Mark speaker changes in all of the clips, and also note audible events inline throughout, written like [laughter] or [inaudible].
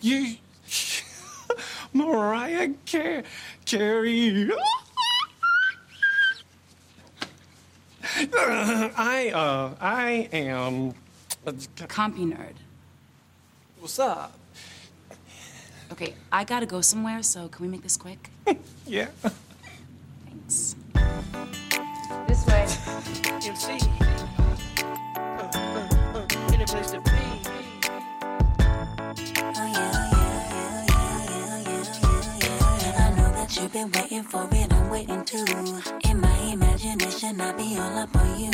Speaker 1: You, [laughs] Mariah Car- Carey. [laughs] I, uh, I am.
Speaker 2: A compy nerd.
Speaker 1: What's up?
Speaker 2: Okay, I gotta go somewhere, so can we make this quick? [laughs]
Speaker 1: Yeah.
Speaker 2: Thanks.
Speaker 3: This way.
Speaker 4: MC. Uh,
Speaker 5: been waiting for it, I'm waiting too. In my imagination, I'll be all up on you.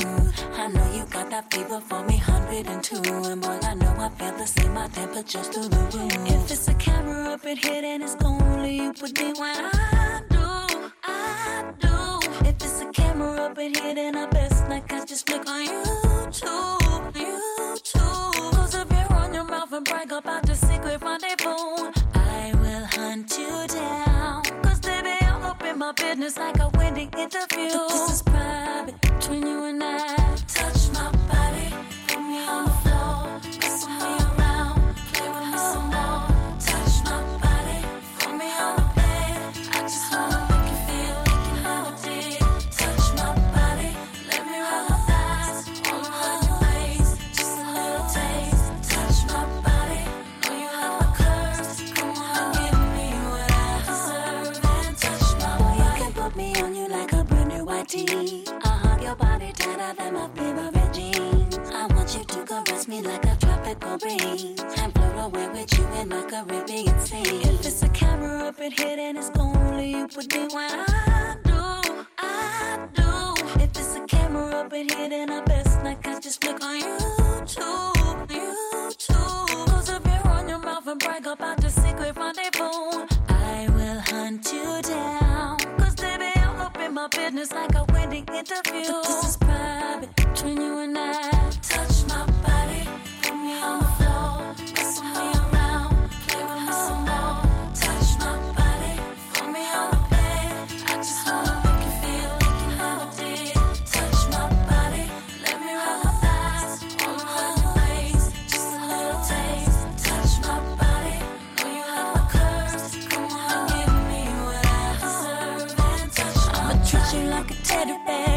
Speaker 5: I know you got that fever for me, 102. And boy, I know I feel the same, my temperature's through the roof. If it's a camera up in here, then it's only you put me when I do, I do. If it's a camera up in here, then I best not catch just flick on YouTube. Business like a wedding interview. This is private between you and I. I hug your body tighter than my favorite jeans. I want you to caress me like a tropical breeze and float away with you in my Caribbean sea. If it's a camera up in here, then it's only you put me when I do, I do. If it's a camera up in here, then I best not catch just flick on YouTube, interview. But this is private between you and I. Touch my body, put me on the floor, wrestle me around, play with me some more. Touch my body, put me on the bed. I just wanna make you feel like you never did. Touch my body, let me roll my thighs, all around your waist, just a little taste. Touch my body, know you have my curves. Come on, give me what I deserve and touch my I'ma treat you like a teddy bear.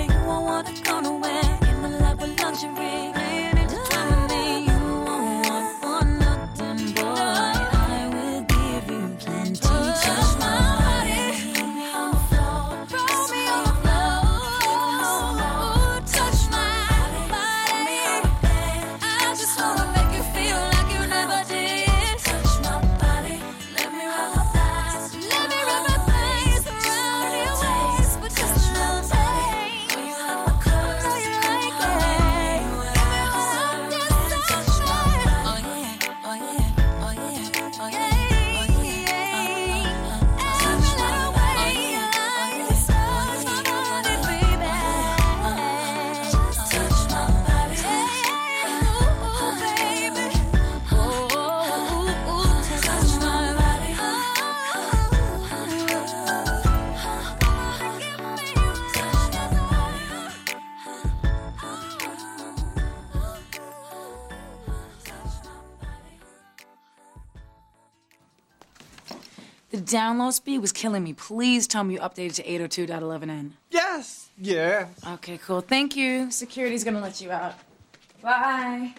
Speaker 2: The download speed was killing me. Please tell me you updated to 802.11n.
Speaker 1: Yes. Yeah.
Speaker 2: Okay, cool. Thank you. Security's gonna let you out. Bye.